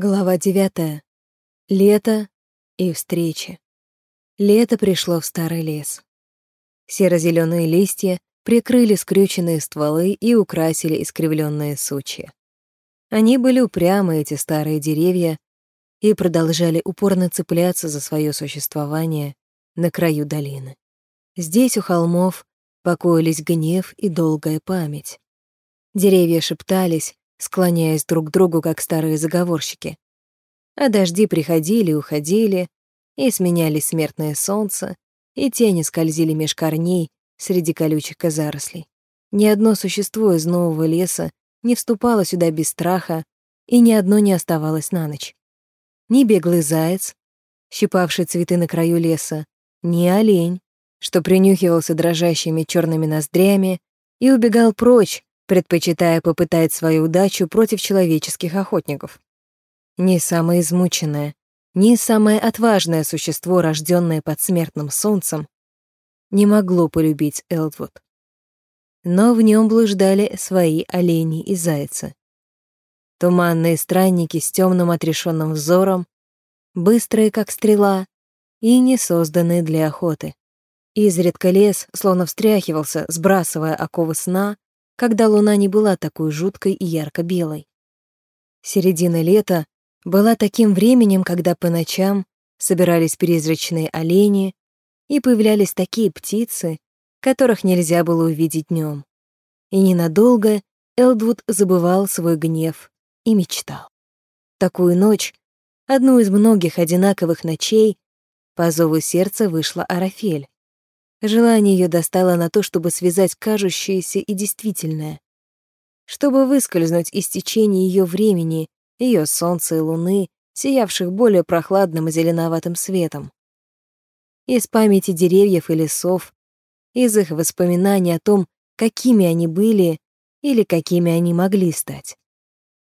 Глава девятая. Лето и встречи. Лето пришло в старый лес. Серо-зеленые листья прикрыли скрюченные стволы и украсили искривленные сучья. Они были упрямы, эти старые деревья, и продолжали упорно цепляться за свое существование на краю долины. Здесь у холмов покоились гнев и долгая память. Деревья шептались, склоняясь друг к другу, как старые заговорщики. А дожди приходили и уходили, и сменяли смертное солнце, и тени скользили меж корней среди колючих зарослей. Ни одно существо из нового леса не вступало сюда без страха, и ни одно не оставалось на ночь. Ни беглый заяц, щипавший цветы на краю леса, ни олень, что принюхивался дрожащими черными ноздрями и убегал прочь, предпочитая попытать свою удачу против человеческих охотников. Не самое измученное, не самое отважное существо, рожденное под смертным солнцем, не могло полюбить Элдвуд. Но в нем блуждали свои олени и зайцы. Туманные странники с темным отрешенным взором, быстрые, как стрела, и не созданные для охоты. Изредка лес словно встряхивался, сбрасывая оковы сна, когда луна не была такой жуткой и ярко-белой. Середина лета была таким временем, когда по ночам собирались призрачные олени и появлялись такие птицы, которых нельзя было увидеть днем. И ненадолго Элдвуд забывал свой гнев и мечтал. Такую ночь, одну из многих одинаковых ночей, по зову сердца вышла Арафель. Желание ее достало на то, чтобы связать кажущееся и действительное, чтобы выскользнуть из течения ее времени, ее солнца и луны, сиявших более прохладным и зеленоватым светом. Из памяти деревьев и лесов, из их воспоминаний о том, какими они были или какими они могли стать.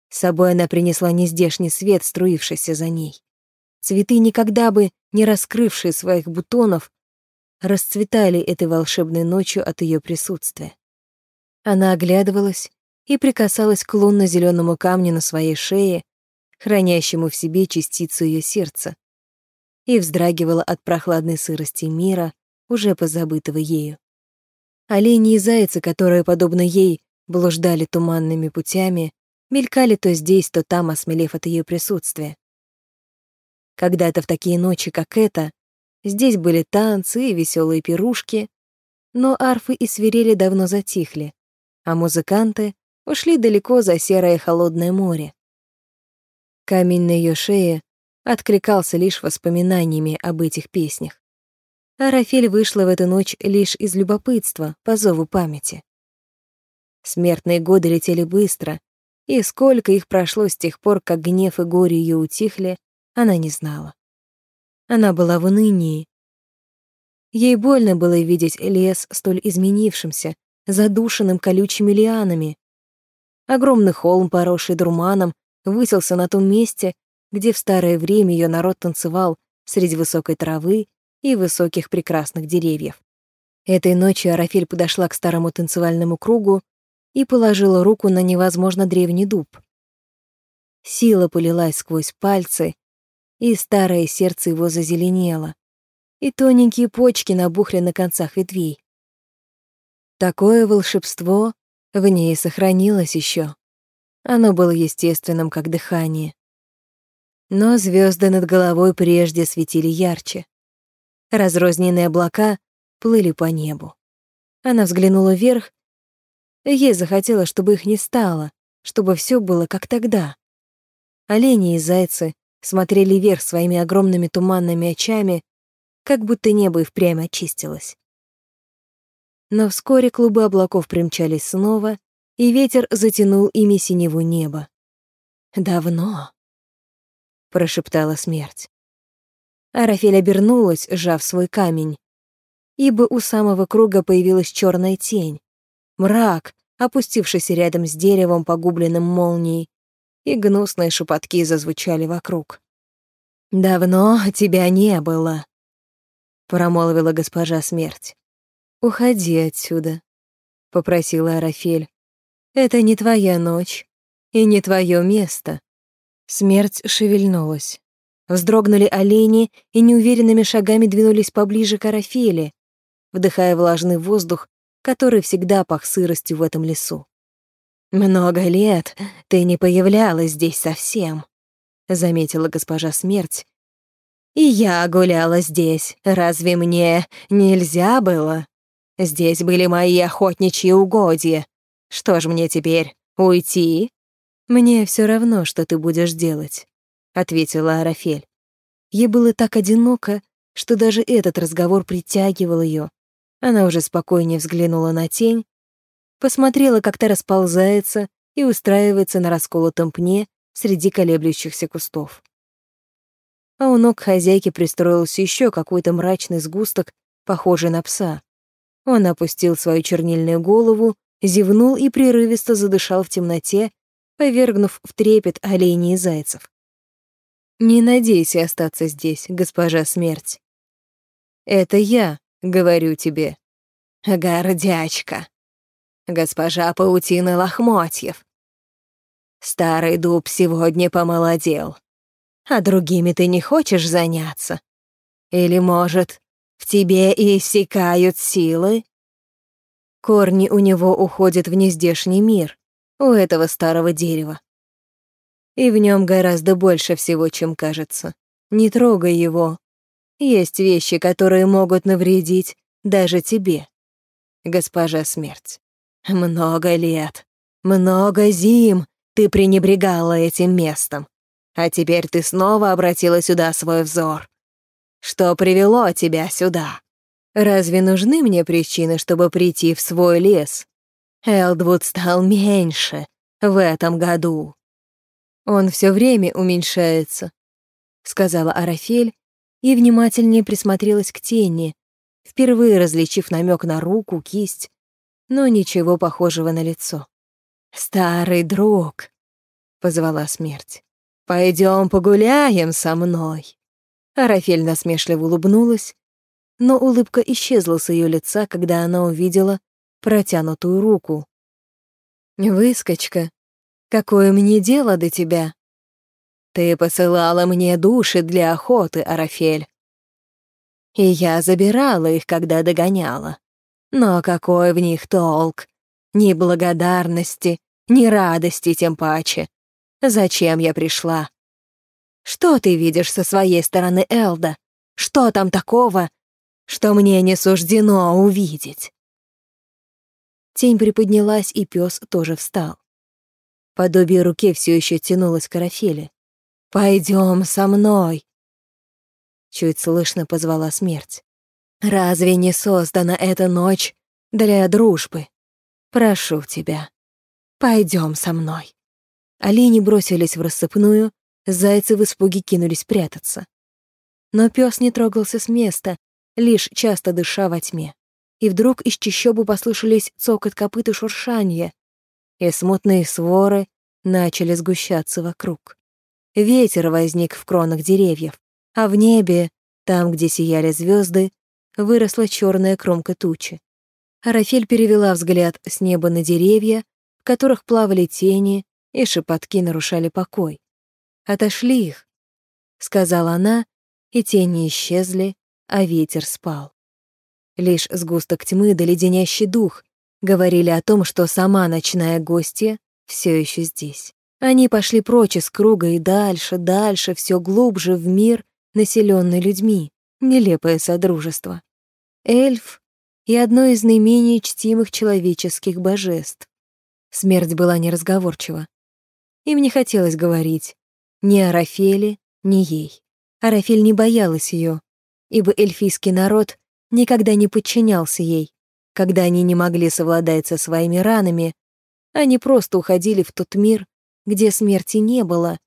С собой она принесла нездешний свет, струившийся за ней. Цветы, никогда бы не раскрывшие своих бутонов, расцветали этой волшебной ночью от ее присутствия. Она оглядывалась и прикасалась к лунно-зеленому камню на своей шее, хранящему в себе частицу ее сердца, и вздрагивала от прохладной сырости мира, уже позабытого ею. Олени и зайцы, которые, подобно ей, блуждали туманными путями, мелькали то здесь, то там, осмелев от ее присутствия. Когда-то в такие ночи, как эта, Здесь были танцы и веселые пирушки, но арфы и свирели давно затихли, а музыканты ушли далеко за серое холодное море. Камень на ее шее откликался лишь воспоминаниями об этих песнях. А Рафель вышла в эту ночь лишь из любопытства, по зову памяти. Смертные годы летели быстро, и сколько их прошло с тех пор, как гнев и горе ее утихли, она не знала. Она была в унынии. Ей больно было видеть лес столь изменившимся, задушенным колючими лианами. Огромный холм, поросший дурманом, высился на том месте, где в старое время ее народ танцевал среди высокой травы и высоких прекрасных деревьев. Этой ночью Арафель подошла к старому танцевальному кругу и положила руку на невозможно древний дуб. Сила полилась сквозь пальцы, и старое сердце его зазеленело, и тоненькие почки набухли на концах ветвей. Такое волшебство в ней сохранилось еще. Оно было естественным, как дыхание. Но звезды над головой прежде светили ярче. Разрозненные облака плыли по небу. Она взглянула вверх, ей захотелось, чтобы их не стало, чтобы все было как тогда. Олени и зайцы смотрели вверх своими огромными туманными очами, как будто небо и впрямь очистилось. Но вскоре клубы облаков примчались снова, и ветер затянул ими синеву небо. «Давно», — прошептала смерть. Арафель обернулась, сжав свой камень, ибо у самого круга появилась черная тень, мрак, опустившийся рядом с деревом, погубленным молнией, и гнусные шепотки зазвучали вокруг. «Давно тебя не было», — промолвила госпожа смерть. «Уходи отсюда», — попросила Арафель. «Это не твоя ночь и не твое место. Смерть шевельнулась. Вздрогнули олени и неуверенными шагами двинулись поближе к Арафеле, вдыхая влажный воздух, который всегда пах сыростью в этом лесу. «Много лет ты не появлялась здесь совсем», — заметила госпожа Смерть. «И я гуляла здесь. Разве мне нельзя было? Здесь были мои охотничьи угодья. Что ж мне теперь, уйти?» «Мне все равно, что ты будешь делать», — ответила Арафель. Ей было так одиноко, что даже этот разговор притягивал ее. Она уже спокойнее взглянула на тень, посмотрела, как та расползается и устраивается на расколотом пне среди колеблющихся кустов. А у ног хозяйки пристроился еще какой-то мрачный сгусток, похожий на пса. Он опустил свою чернильную голову, зевнул и прерывисто задышал в темноте, повергнув в трепет оленей и зайцев. «Не надейся остаться здесь, госпожа смерть. Это я, говорю тебе. Гордячка!» Госпожа паутины лохмотьев. Старый дуб сегодня помолодел. А другими ты не хочешь заняться? Или, может, в тебе и иссякают силы? Корни у него уходят в нездешний мир, у этого старого дерева. И в нем гораздо больше всего, чем кажется. Не трогай его. Есть вещи, которые могут навредить даже тебе, госпожа смерть. Много лет, много зим ты пренебрегала этим местом, а теперь ты снова обратила сюда свой взор. Что привело тебя сюда? Разве нужны мне причины, чтобы прийти в свой лес? Элдвуд стал меньше в этом году. Он все время уменьшается, сказала Арафель и внимательнее присмотрелась к тени, впервые различив намек на руку, кисть но ничего похожего на лицо. «Старый друг», — позвала смерть, — «пойдем погуляем со мной». Арафель насмешливо улыбнулась, но улыбка исчезла с ее лица, когда она увидела протянутую руку. «Выскочка, какое мне дело до тебя?» «Ты посылала мне души для охоты, Арафель. И я забирала их, когда догоняла. Но какой в них толк? Ни благодарности, ни радости тем паче. Зачем я пришла? Что ты видишь со своей стороны, Элда? Что там такого, что мне не суждено увидеть?» Тень приподнялась, и пес тоже встал. Подобие руки все еще тянулось к Арафеле. «Пойдем со мной!» Чуть слышно позвала смерть. Разве не создана эта ночь для дружбы? Прошу тебя, пойдем со мной. Олени бросились в рассыпную, зайцы в испуге кинулись прятаться. Но пес не трогался с места, лишь часто дыша во тьме. И вдруг из чащобы послышались цокот копыт и шуршанье, и смутные своры начали сгущаться вокруг. Ветер возник в кронах деревьев, а в небе, там, где сияли звезды, выросла черная кромка тучи. Арафель перевела взгляд с неба на деревья, в которых плавали тени, и шепотки нарушали покой. «Отошли их», — сказала она, и тени исчезли, а ветер спал. Лишь сгусток тьмы да леденящий дух говорили о том, что сама ночная гостья все еще здесь. Они пошли прочь из круга и дальше, дальше, все глубже в мир, населенный людьми нелепое содружество. Эльф и одно из наименее чтимых человеческих божеств. Смерть была неразговорчива. Им не хотелось говорить ни о Рафеле, ни ей. Арафель не боялась ее, ибо эльфийский народ никогда не подчинялся ей. Когда они не могли совладать со своими ранами, они просто уходили в тот мир, где смерти не было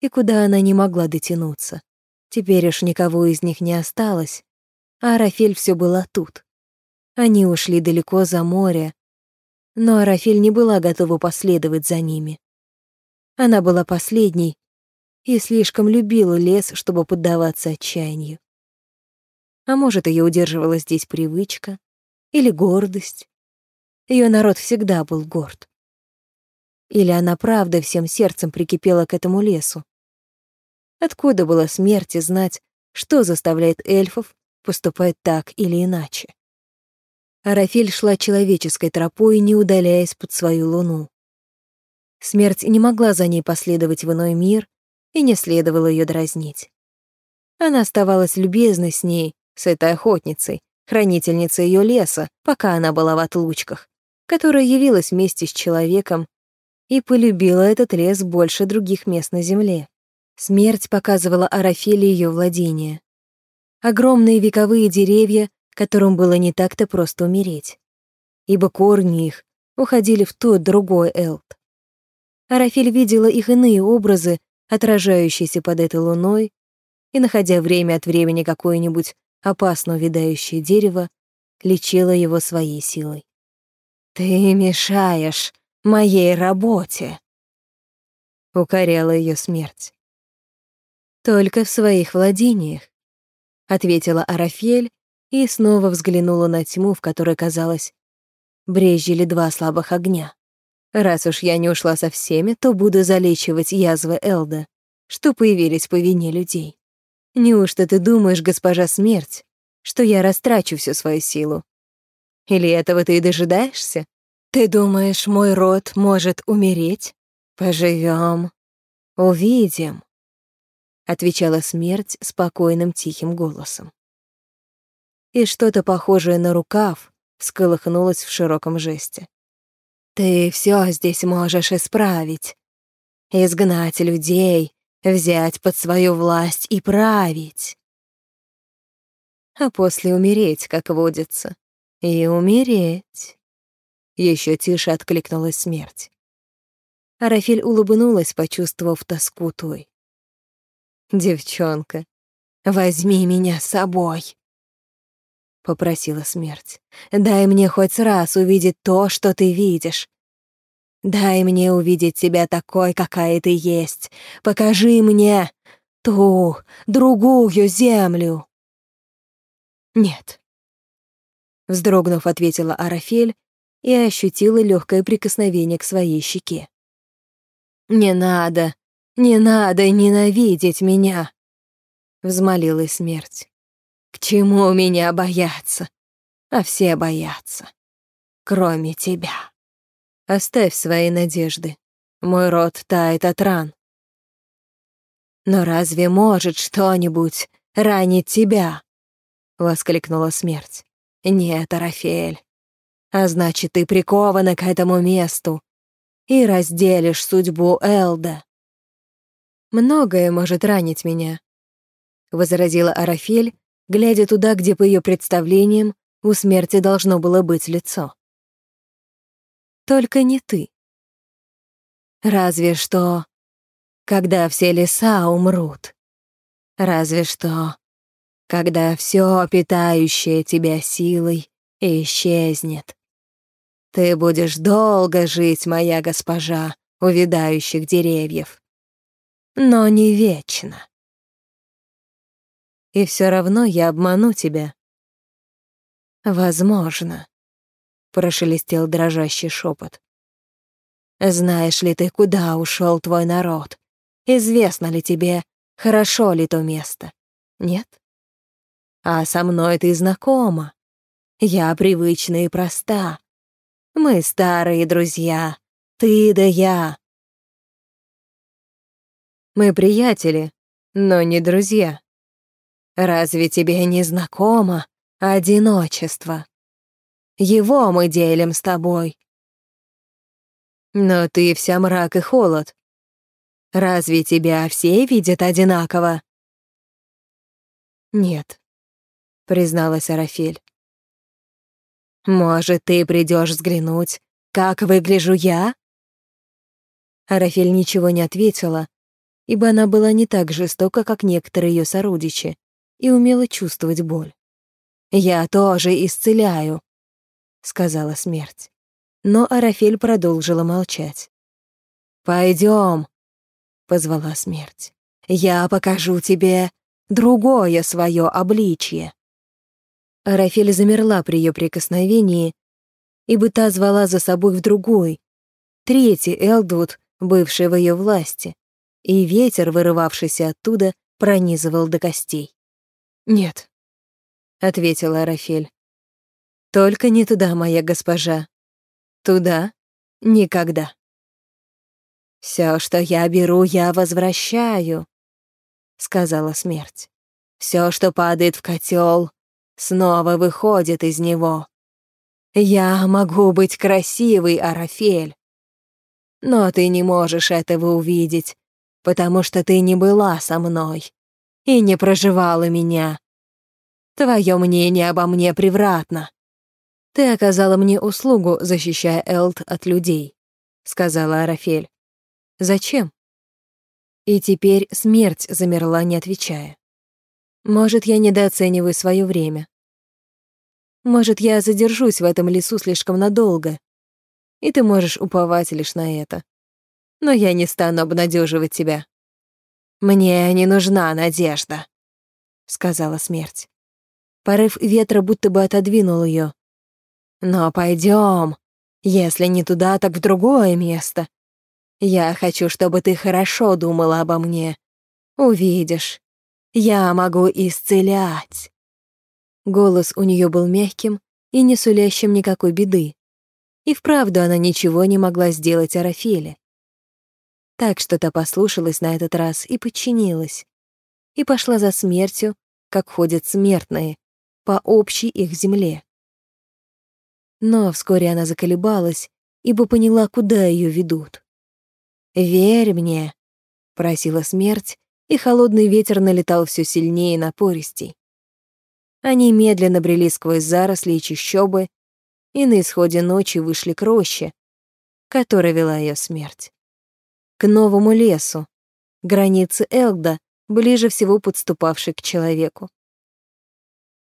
и куда она не могла дотянуться. Теперь уж никого из них не осталось, а Арафель все была тут. Они ушли далеко за море, но Арафель не была готова последовать за ними. Она была последней и слишком любила лес, чтобы поддаваться отчаянию. А может, ее удерживала здесь привычка или гордость. Ее народ всегда был горд. Или она правда всем сердцем прикипела к этому лесу. Откуда было смерти знать, что заставляет эльфов поступать так или иначе? Арафель шла человеческой тропой, не удаляясь под свою луну. Смерть не могла за ней последовать в иной мир и не следовало ее дразнить. Она оставалась любезной с ней, с этой охотницей, хранительницей ее леса, пока она была в отлучках, которая явилась вместе с человеком и полюбила этот лес больше других мест на земле. Смерть показывала Арафеле ее владение. Огромные вековые деревья, которым было не так-то просто умереть, ибо корни их уходили в тот другой Элт. Арафель видела их иные образы, отражающиеся под этой луной, и, находя время от времени какое-нибудь опасно увядающее дерево, лечила его своей силой. «Ты мешаешь моей работе», — укоряла ее смерть. «Только в своих владениях», — ответила Арафель и снова взглянула на тьму, в которой, казалось, брезжили два слабых огня. Раз уж я не ушла со всеми, то буду залечивать язвы Элда, что появились по вине людей. Неужто ты думаешь, госпожа Смерть, что я растрачу всю свою силу? Или этого ты и дожидаешься? Ты думаешь, мой род может умереть? Поживем, увидим, отвечала Смерть спокойным тихим голосом. И что-то похожее на рукав всколыхнулось в широком жесте. Ты все здесь можешь исправить. Изгнать людей, взять под свою власть и править. А после умереть, как водится. И умереть. Еще тише откликнулась смерть. Арафель улыбнулась, почувствовав тоску той. «Девчонка, возьми меня с собой», — попросила смерть. «Дай мне хоть раз увидеть то, что ты видишь. Дай мне увидеть тебя такой, какая ты есть. Покажи мне ту, другую землю». «Нет», — вздрогнув, ответила Арафель и ощутила легкое прикосновение к своей щеке. «Не надо, не надо ненавидеть меня», — взмолилась смерть. К чему меня бояться? А все боятся. Кроме тебя. Оставь свои надежды. Мой род тает от ран. Но разве может что-нибудь ранить тебя? Воскликнула смерть. Нет, Арафель. А значит, ты прикована к этому месту и разделишь судьбу Элда. Многое может ранить меня, возразила Арафель, глядя туда, где, по ее представлениям, у смерти должно было быть лицо. Только не ты. Разве что, когда все леса умрут. Разве что, когда все питающее тебя силой исчезнет. Ты будешь долго жить, моя госпожа, увядающих деревьев. Но не вечно и все равно я обману тебя. Возможно, прошелестел дрожащий шепот. Знаешь ли ты, куда ушел твой народ? Известно ли тебе, хорошо ли то место? Нет? А со мной ты знакома. Я привычна и проста. Мы старые друзья, ты да я. Мы приятели, но не друзья. Разве тебе не знакомо одиночество? Его мы делим с тобой. Но ты вся мрак и холод. Разве тебя все видят одинаково? Нет, призналась Арафель. Может, ты придешь взглянуть, как выгляжу я? Арафель ничего не ответила, ибо она была не так жестока, как некоторые ее сородичи, и умела чувствовать боль. «Я тоже исцеляю», — сказала смерть. Но Арафель продолжила молчать. «Пойдем», — позвала смерть. «Я покажу тебе другое свое обличье». Арафель замерла при ее прикосновении, ибо та звала за собой в другой, третий Элдвуд, бывший в ее власти, и ветер, вырывавшийся оттуда, пронизывал до костей. «Нет», — ответила Арафель. «Только не туда, моя госпожа. Туда никогда». «Все, что я беру, я возвращаю», — сказала смерть. «Все, что падает в котел, снова выходит из него. Я могу быть красивой, Арафель, но ты не можешь этого увидеть, потому что ты не была со мной и не проживала меня. Твое мнение обо мне превратно. Ты оказала мне услугу, защищая Элт от людей, сказала Арафель. Зачем? И теперь смерть замерла, не отвечая. Может, я недооцениваю свое время. Может, я задержусь в этом лесу слишком надолго, и ты можешь уповать лишь на это. Но я не стану обнадеживать тебя. Мне не нужна надежда, сказала смерть. Порыв ветра будто бы отодвинул ее. Но пойдем, если не туда, так в другое место. Я хочу, чтобы ты хорошо думала обо мне. Увидишь, я могу исцелять. Голос у нее был мягким и не сулящим никакой беды. И вправду она ничего не могла сделать Арафеле. Так что та послушалась на этот раз и подчинилась. И пошла за смертью, как ходят смертные, по общей их земле. Но вскоре она заколебалась, ибо поняла, куда ее ведут. «Верь мне», — просила смерть, и холодный ветер налетал все сильнее и напористей. Они медленно брели сквозь заросли и чащобы, и на исходе ночи вышли к роще, которой вела ее смерть. К новому лесу, границе Элгда, ближе всего подступавшей к человеку.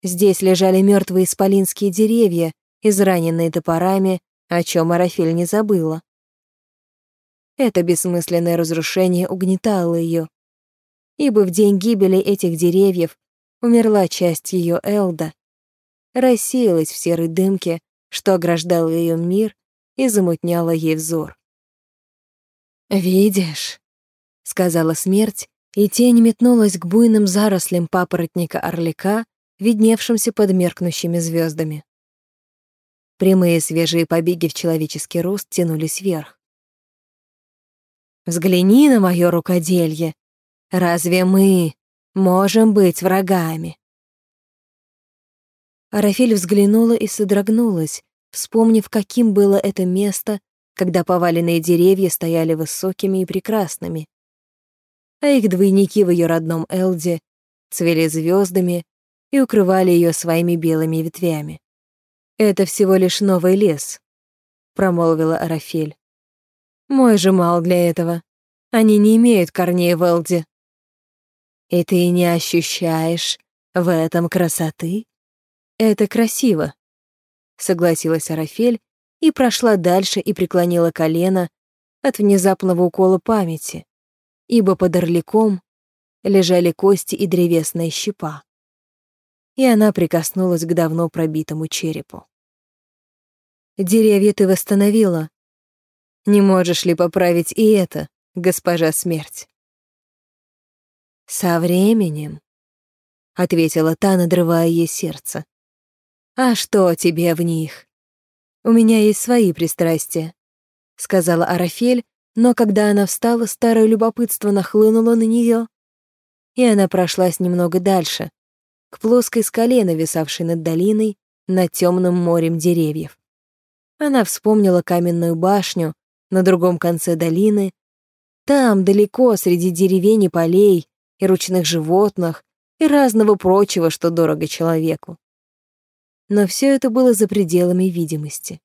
Здесь лежали мертвые исполинские деревья, израненные топорами, о чем Арафель не забыла. Это бессмысленное разрушение угнетало ее, ибо в день гибели этих деревьев умерла часть ее Элда, рассеялась в серой дымке, что ограждало ее мир и замутняло ей взор. «Видишь», — сказала смерть, и тень метнулась к буйным зарослям папоротника орлика, видневшимся под меркнущими звездами. Прямые свежие побеги в человеческий рост тянулись вверх. Взгляни на мое рукоделье. Разве мы можем быть врагами?» Арафель взглянула и содрогнулась, вспомнив, каким было это место, когда поваленные деревья стояли высокими и прекрасными, а их двойники в ее родном Элде цвели звездами и укрывали ее своими белыми ветвями. «Это всего лишь новый лес», — промолвила Арафель. Мой же мал для этого. Они не имеют корней в Элде. И ты не ощущаешь в этом красоты? Это красиво, согласилась Арафель и прошла дальше и преклонила колено от внезапного укола памяти, ибо под орликом лежали кости и древесная щепа. И она прикоснулась к давно пробитому черепу. «Деревья ты восстановила, не можешь ли поправить и это, госпожа смерть? Со временем, — ответила та, надрывая ей сердце. А что тебе в них? У меня есть свои пристрастия, — сказала Арафель, но когда она встала, старое любопытство нахлынуло на нее, и она прошлась немного дальше, к плоской скале, нависавшей над долиной, над темным морем деревьев. Она вспомнила каменную башню, на другом конце долины, там, далеко, среди деревень и полей, и ручных животных, и разного прочего, что дорого человеку. Но все это было за пределами видимости.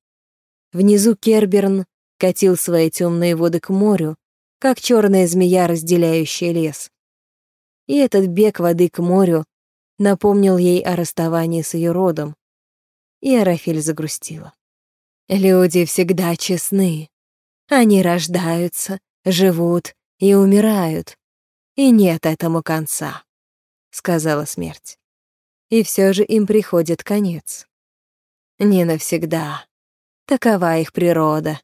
Внизу Керберн катил свои темные воды к морю, как черная змея, разделяющая лес. И этот бег воды к морю напомнил ей о расставании с ее родом. И Арафель загрустила. «Люди всегда честны», они рождаются, живут и умирают. И нет этому конца, — сказала смерть. И все же им приходит конец. Не навсегда. Такова их природа.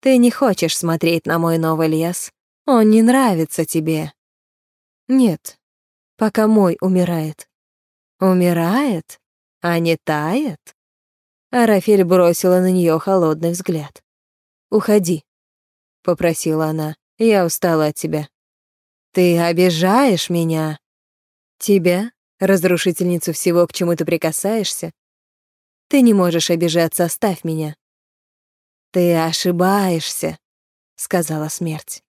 Ты не хочешь смотреть на мой новый лес, Он не нравится тебе. Нет, пока мой умирает. Умирает, а не тает? Арафель бросила на нее холодный взгляд. «Уходи», — попросила она. «Я устала от тебя». «Ты обижаешь меня?» «Тебя, разрушительницу всего, к чему ты прикасаешься? Ты не можешь обижаться, оставь меня». «Ты ошибаешься», — сказала смерть.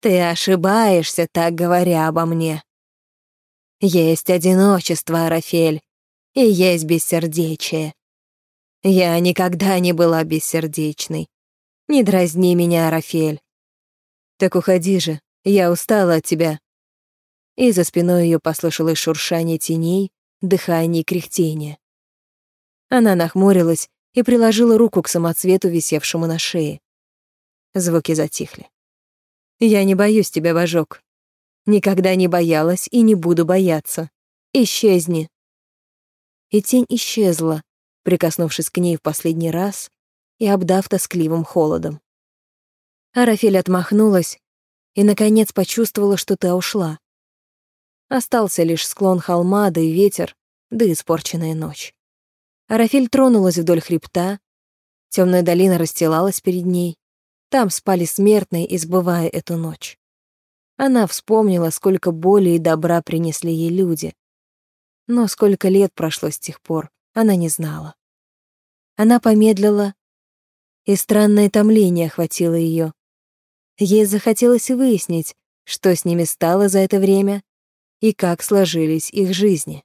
«Ты ошибаешься, так говоря обо мне. Есть одиночество, Арафель, и есть бессердечие. Я никогда не была бессердечной. Не дразни меня, Арафель. Так уходи же, я устала от тебя. И за спиной ее послышалось шуршание теней, дыхание и кряхтение. Она нахмурилась и приложила руку к самоцвету, висевшему на шее. Звуки затихли. «Я не боюсь тебя, Божок. Никогда не боялась и не буду бояться. Исчезни». И тень исчезла, прикоснувшись к ней в последний раз и обдав тоскливым холодом. Арафель отмахнулась и, наконец, почувствовала, что та ушла. Остался лишь склон холма, да и ветер, да испорченная ночь. Арафель тронулась вдоль хребта, темная долина расстилалась перед ней. Там спали смертные, избывая эту ночь. Она вспомнила, сколько боли и добра принесли ей люди. Но сколько лет прошло с тех пор, она не знала. Она помедлила, и странное томление охватило ее. Ей захотелось выяснить, что с ними стало за это время и как сложились их жизни.